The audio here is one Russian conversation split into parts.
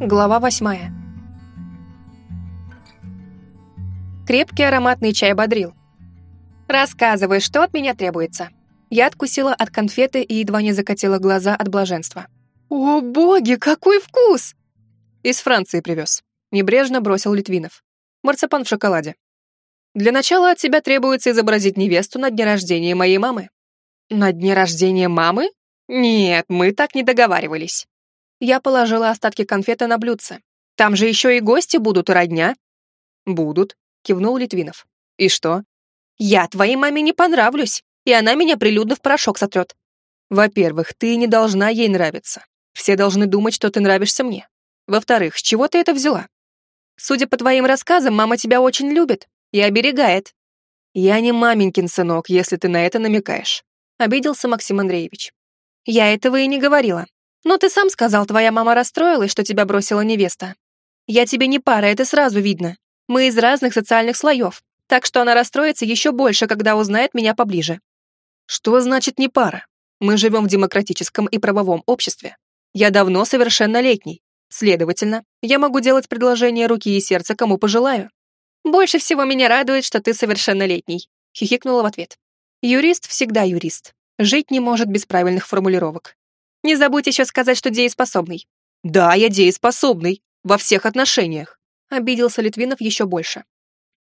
Глава восьмая. Крепкий ароматный чай бодрил. «Рассказывай, что от меня требуется?» Я откусила от конфеты и едва не закатила глаза от блаженства. «О, боги, какой вкус!» «Из Франции привез». Небрежно бросил Литвинов. «Марципан в шоколаде». «Для начала от тебя требуется изобразить невесту на дне рождения моей мамы». «На дне рождения мамы? Нет, мы так не договаривались». Я положила остатки конфеты на блюдце. «Там же еще и гости будут, и родня». «Будут», — кивнул Литвинов. «И что?» «Я твоей маме не понравлюсь, и она меня прилюдно в порошок сотрет». «Во-первых, ты не должна ей нравиться. Все должны думать, что ты нравишься мне. Во-вторых, с чего ты это взяла? Судя по твоим рассказам, мама тебя очень любит и оберегает. Я не маменькин сынок, если ты на это намекаешь. Обиделся Максим Андреевич. Я этого и не говорила. Но ты сам сказал, твоя мама расстроилась, что тебя бросила невеста. Я тебе не пара, это сразу видно. Мы из разных социальных слоев, так что она расстроится еще больше, когда узнает меня поближе. Что значит не пара? Мы живем в демократическом и правовом обществе. Я давно совершеннолетний, Следовательно, я могу делать предложение руки и сердца, кому пожелаю. Больше всего меня радует, что ты совершеннолетний, хихикнула в ответ. Юрист всегда юрист. Жить не может без правильных формулировок. Не забудь еще сказать, что дееспособный. Да, я дееспособный. Во всех отношениях. Обиделся Литвинов еще больше.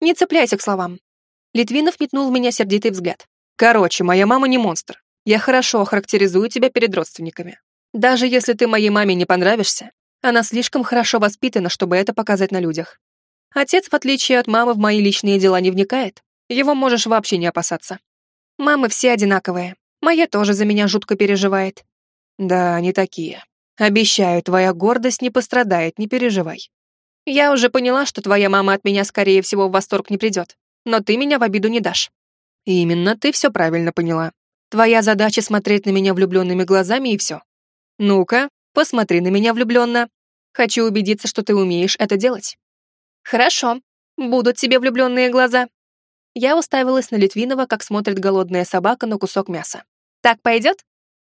Не цепляйся к словам. Литвинов метнул в меня сердитый взгляд. Короче, моя мама не монстр. Я хорошо охарактеризую тебя перед родственниками. Даже если ты моей маме не понравишься, она слишком хорошо воспитана, чтобы это показать на людях. Отец, в отличие от мамы, в мои личные дела не вникает. Его можешь вообще не опасаться. Мамы все одинаковые. Моя тоже за меня жутко переживает. Да, они такие. Обещаю, твоя гордость не пострадает, не переживай. Я уже поняла, что твоя мама от меня, скорее всего, в восторг не придет. Но ты меня в обиду не дашь. Именно, ты все правильно поняла. Твоя задача смотреть на меня влюбленными глазами и все. Ну-ка, посмотри на меня влюбленно. Хочу убедиться, что ты умеешь это делать». «Хорошо. Будут тебе влюбленные глаза». Я уставилась на Литвинова, как смотрит голодная собака на кусок мяса. «Так пойдет?»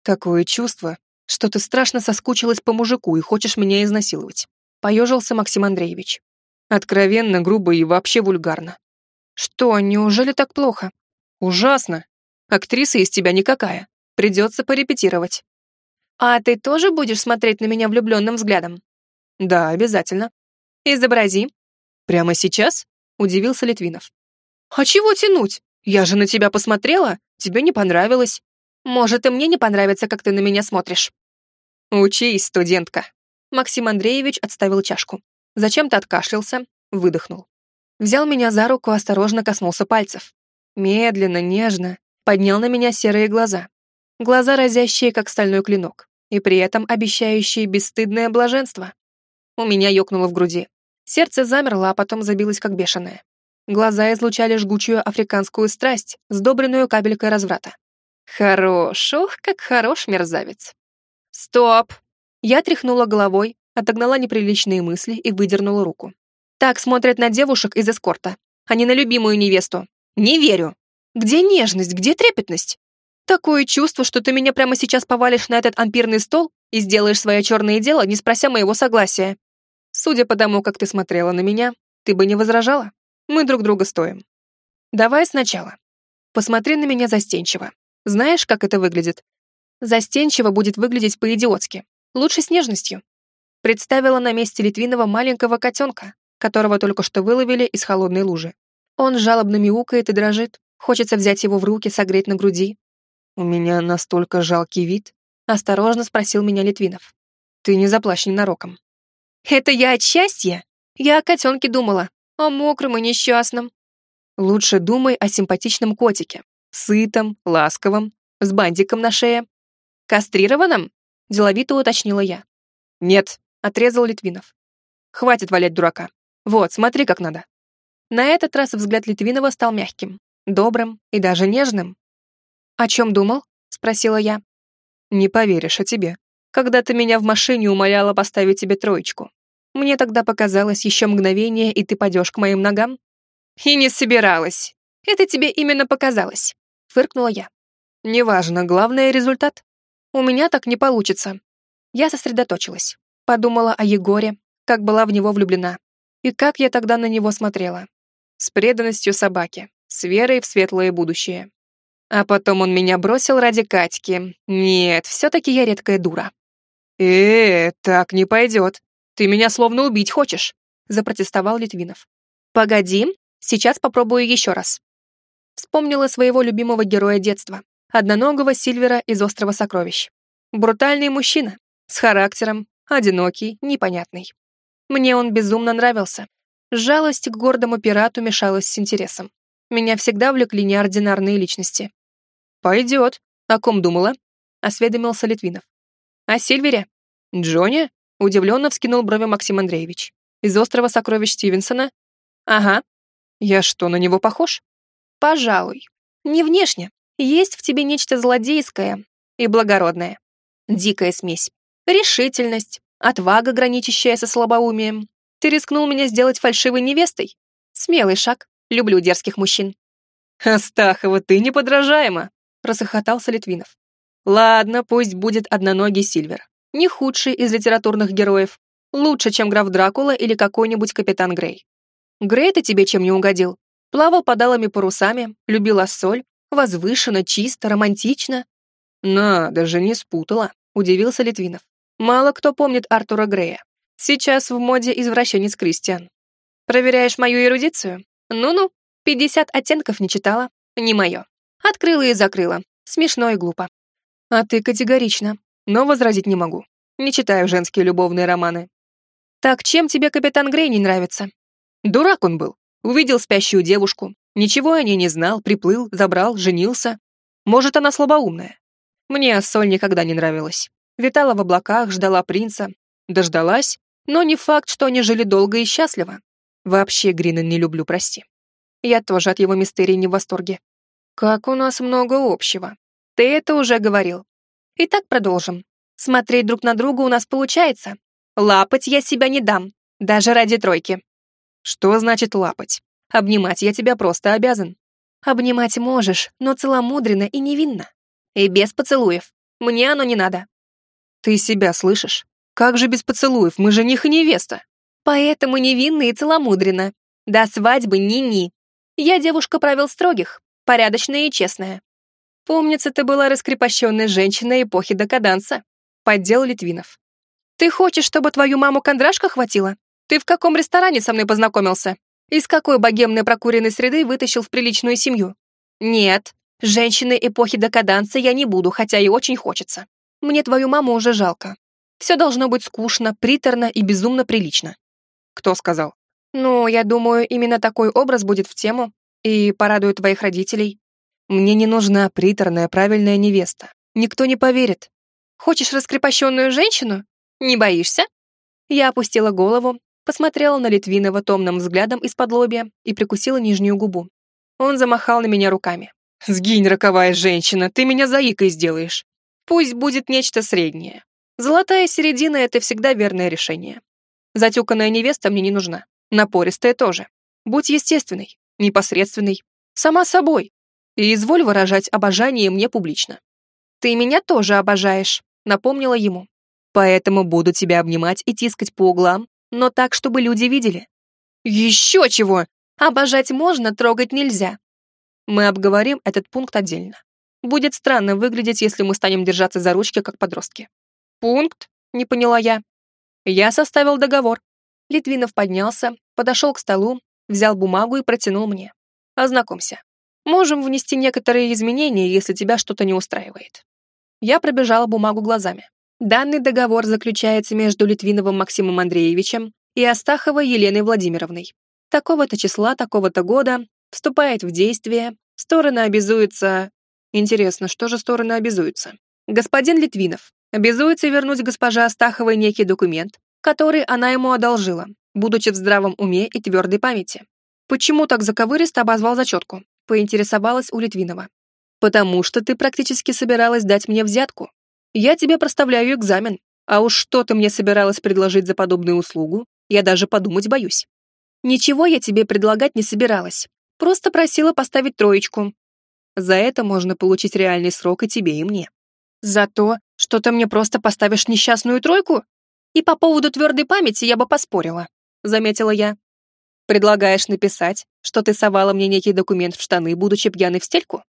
«Какое чувство, что ты страшно соскучилась по мужику и хочешь меня изнасиловать», поежился Максим Андреевич. Откровенно, грубо и вообще вульгарно. «Что, неужели так плохо?» «Ужасно. Актриса из тебя никакая. Придется порепетировать». «А ты тоже будешь смотреть на меня влюбленным взглядом?» Да, обязательно. Изобрази. Прямо сейчас? Удивился Литвинов. А чего тянуть? Я же на тебя посмотрела, тебе не понравилось. Может, и мне не понравится, как ты на меня смотришь. Учись, студентка. Максим Андреевич отставил чашку. Зачем-то откашлялся, выдохнул. Взял меня за руку, осторожно коснулся пальцев. Медленно, нежно, поднял на меня серые глаза. Глаза разящие, как стальной клинок, и при этом обещающие бесстыдное блаженство. У меня ёкнуло в груди. Сердце замерло, а потом забилось как бешеное. Глаза излучали жгучую африканскую страсть, сдобренную кабелькой разврата. Хорош, ох, как хорош мерзавец. Стоп! Я тряхнула головой, отогнала неприличные мысли и выдернула руку. Так смотрят на девушек из эскорта, а не на любимую невесту. Не верю. Где нежность, где трепетность? Такое чувство, что ты меня прямо сейчас повалишь на этот ампирный стол и сделаешь свое черное дело, не спрося моего согласия. Судя по тому, как ты смотрела на меня, ты бы не возражала. Мы друг друга стоим. Давай сначала. Посмотри на меня застенчиво. Знаешь, как это выглядит? Застенчиво будет выглядеть по-идиотски. Лучше с нежностью. Представила на месте Литвинова маленького котенка, которого только что выловили из холодной лужи. Он жалобно мяукает и дрожит. Хочется взять его в руки, согреть на груди. У меня настолько жалкий вид, осторожно спросил меня Литвинов. Ты не заплачь ненароком. Это я от счастья? Я о котенке думала, о мокром и несчастном. Лучше думай о симпатичном котике. Сытом, ласковом, с бантиком на шее. Кастрированном? Деловито уточнила я. Нет, отрезал Литвинов. Хватит валять дурака. Вот, смотри, как надо. На этот раз взгляд Литвинова стал мягким, добрым и даже нежным. «О чем думал?» — спросила я. «Не поверишь о тебе когда ты меня в машине умоляла поставить тебе троечку. Мне тогда показалось еще мгновение, и ты падешь к моим ногам. И не собиралась. Это тебе именно показалось, фыркнула я. Неважно, главное результат. У меня так не получится. Я сосредоточилась. Подумала о Егоре, как была в него влюблена. И как я тогда на него смотрела. С преданностью собаки, с верой в светлое будущее. А потом он меня бросил ради Катьки. Нет, все-таки я редкая дура. э так не пойдет. Ты меня словно убить хочешь», — запротестовал Литвинов. «Погоди, сейчас попробую еще раз». Вспомнила своего любимого героя детства, одноногого Сильвера из «Острова сокровищ». Брутальный мужчина, с характером, одинокий, непонятный. Мне он безумно нравился. Жалость к гордому пирату мешалась с интересом. Меня всегда влекли неординарные личности. «Пойдет. О ком думала?» — осведомился Литвинов. «О Сильвере?» «Джонни?» — удивленно вскинул брови Максим Андреевич. «Из острова сокровищ Стивенсона?» «Ага. Я что, на него похож?» «Пожалуй. Не внешне. Есть в тебе нечто злодейское и благородное. Дикая смесь. Решительность, отвага, граничащая со слабоумием. Ты рискнул меня сделать фальшивой невестой? Смелый шаг. Люблю дерзких мужчин». «Астахова, ты неподражаема!» — расхохотался Литвинов. «Ладно, пусть будет одноногий Сильвер. Не худший из литературных героев. Лучше, чем граф Дракула или какой-нибудь капитан Грей. Грей-то тебе чем не угодил? Плавал подалыми парусами, любил соль, возвышенно, чисто, романтично. Надо же, не спутала, удивился Литвинов. Мало кто помнит Артура Грея. Сейчас в моде извращенец Кристиан. Проверяешь мою эрудицию? Ну-ну, пятьдесят оттенков не читала. Не мое. Открыла и закрыла. Смешно и глупо. А ты категорично. Но возразить не могу. Не читаю женские любовные романы. Так чем тебе капитан Грей не нравится? Дурак он был. Увидел спящую девушку. Ничего о ней не знал, приплыл, забрал, женился. Может, она слабоумная. Мне Соль никогда не нравилась. Витала в облаках, ждала принца. Дождалась, но не факт, что они жили долго и счастливо. Вообще Грина не люблю, прости. Я тоже от его мистерии не в восторге. Как у нас много общего. Ты это уже говорил. Итак, продолжим. Смотреть друг на друга у нас получается. Лапать я себя не дам, даже ради тройки. Что значит лапать? Обнимать я тебя просто обязан. Обнимать можешь, но целомудренно и невинно. И без поцелуев. Мне оно не надо. Ты себя слышишь? Как же без поцелуев? Мы жених и невеста. Поэтому невинно и целомудренно. До свадьбы ни-ни. Я девушка правил строгих, порядочная и честная. Помнится, ты была раскрепощенной женщиной эпохи декаданса. Поддел Литвинов. Ты хочешь, чтобы твою маму кондрашка хватило? Ты в каком ресторане со мной познакомился? Из какой богемной прокуренной среды вытащил в приличную семью? Нет, женщины эпохи декаданса я не буду, хотя и очень хочется. Мне твою маму уже жалко. Все должно быть скучно, приторно и безумно прилично. Кто сказал? Ну, я думаю, именно такой образ будет в тему и порадует твоих родителей. Мне не нужна приторная правильная невеста. Никто не поверит. Хочешь раскрепощенную женщину? Не боишься? Я опустила голову, посмотрела на Литвинова томным взглядом из-под лобья и прикусила нижнюю губу. Он замахал на меня руками. «Сгинь, роковая женщина, ты меня заикой сделаешь. Пусть будет нечто среднее. Золотая середина — это всегда верное решение. Затюканная невеста мне не нужна. Напористая тоже. Будь естественной, непосредственной, сама собой. И изволь выражать обожание мне публично. «Ты меня тоже обожаешь», — напомнила ему. «Поэтому буду тебя обнимать и тискать по углам, но так, чтобы люди видели». «Еще чего! Обожать можно, трогать нельзя». Мы обговорим этот пункт отдельно. Будет странно выглядеть, если мы станем держаться за ручки, как подростки. «Пункт?» — не поняла я. Я составил договор. Литвинов поднялся, подошел к столу, взял бумагу и протянул мне. Ознакомься. Можем внести некоторые изменения, если тебя что-то не устраивает. Я пробежала бумагу глазами. Данный договор заключается между Литвиновым Максимом Андреевичем и Астаховой Еленой Владимировной. Такого-то числа, такого-то года вступает в действие, стороны обязуются... Интересно, что же стороны обязуются? Господин Литвинов обязуется вернуть госпоже Астаховой некий документ, который она ему одолжила, будучи в здравом уме и твердой памяти. Почему так заковыристо обозвал зачетку? Поинтересовалась у Литвинова. Потому что ты практически собиралась дать мне взятку. Я тебе проставляю экзамен, а уж что ты мне собиралась предложить за подобную услугу, я даже подумать боюсь. Ничего я тебе предлагать не собиралась, просто просила поставить троечку. За это можно получить реальный срок и тебе, и мне. За то, что ты мне просто поставишь несчастную тройку? И по поводу твердой памяти я бы поспорила, заметила я. Предлагаешь написать, что ты совала мне некий документ в штаны, будучи пьяной в стельку?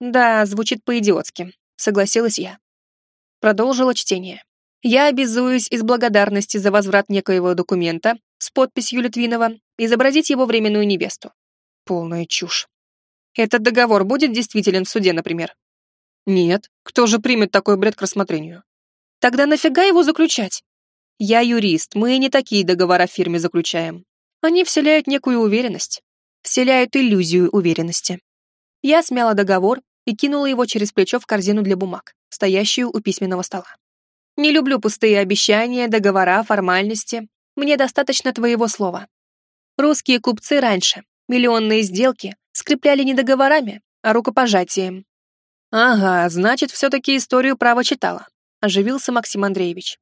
Да, звучит по-идиотски, согласилась я. Продолжила чтение. Я обязуюсь из благодарности за возврат некоего документа с подписью Литвинова изобразить его временную невесту. Полная чушь. Этот договор будет действителен в суде, например? Нет. Кто же примет такой бред к рассмотрению? Тогда нафига его заключать? Я юрист, мы не такие договора в фирме заключаем. Они вселяют некую уверенность. Вселяют иллюзию уверенности. Я смяла договор и кинула его через плечо в корзину для бумаг, стоящую у письменного стола. Не люблю пустые обещания, договора, формальности. Мне достаточно твоего слова. Русские купцы раньше миллионные сделки скрепляли не договорами, а рукопожатием. Ага, значит, все-таки историю права читала, оживился Максим Андреевич.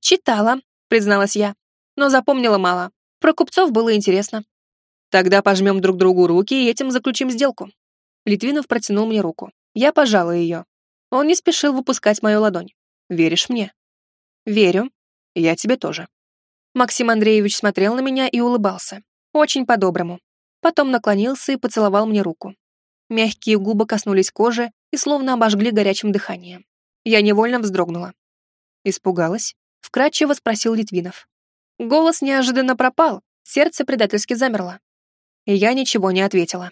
Читала, призналась я, но запомнила мало. Про купцов было интересно. Тогда пожмем друг другу руки и этим заключим сделку. Литвинов протянул мне руку. Я пожала ее. Он не спешил выпускать мою ладонь. Веришь мне? Верю. Я тебе тоже. Максим Андреевич смотрел на меня и улыбался. Очень по-доброму. Потом наклонился и поцеловал мне руку. Мягкие губы коснулись кожи и словно обожгли горячим дыханием. Я невольно вздрогнула. Испугалась? Вкратчиво спросил Литвинов. Голос неожиданно пропал, сердце предательски замерло. И я ничего не ответила.